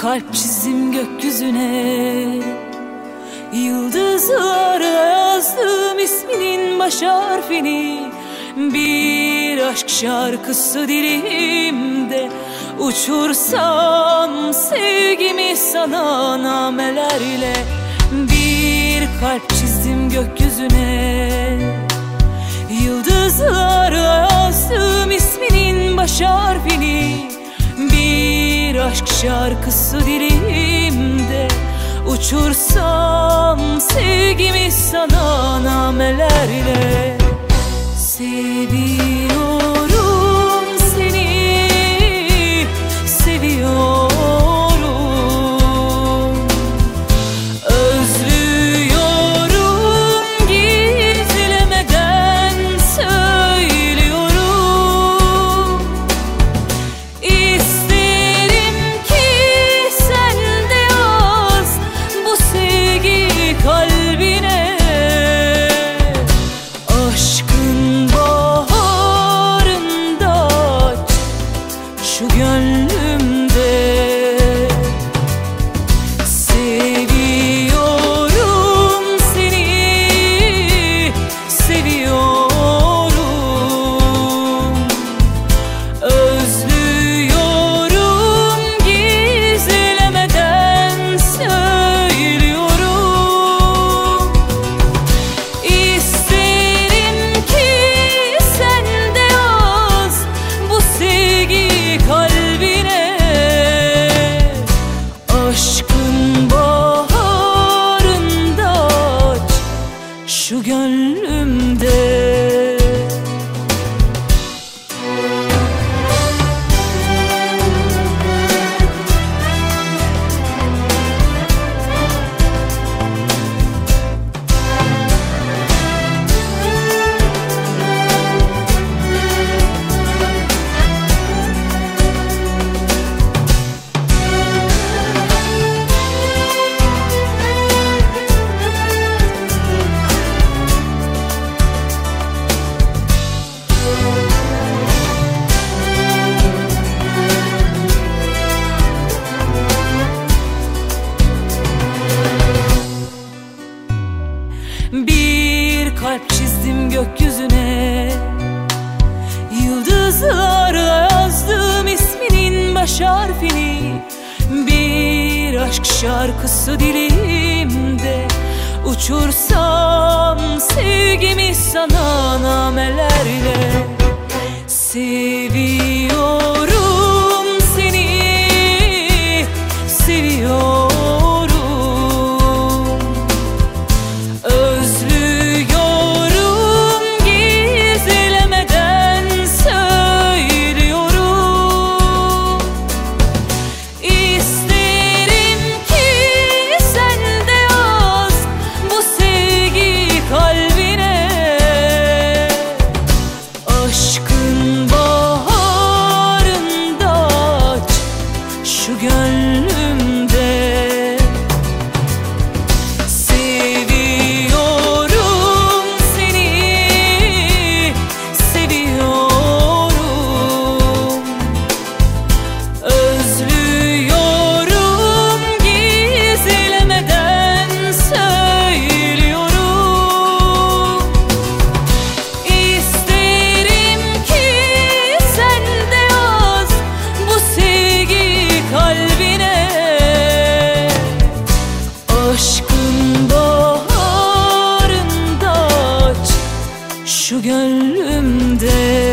kalp çizdim gökyüzüne. Yıldızlara yazdım isminin baş harfini. Bir aşk şarkısı dilimde Uçursam sevgimi sana namelerle Bir kalp çizdim gökyüzüne. Yıldızlara yazdım isminin baş harfini. Bir aşk şarkısı dilimde. Uçursam sevgimi sana namelerle şu gönlümde şu gönlümde Bir kalp çizdim gökyüzüne. Yıldızlara yazdım isminin baş harfini. Bir aşk şarkısı dilimde. Uçursam sevgimi sana namelerle şu şu gönlümde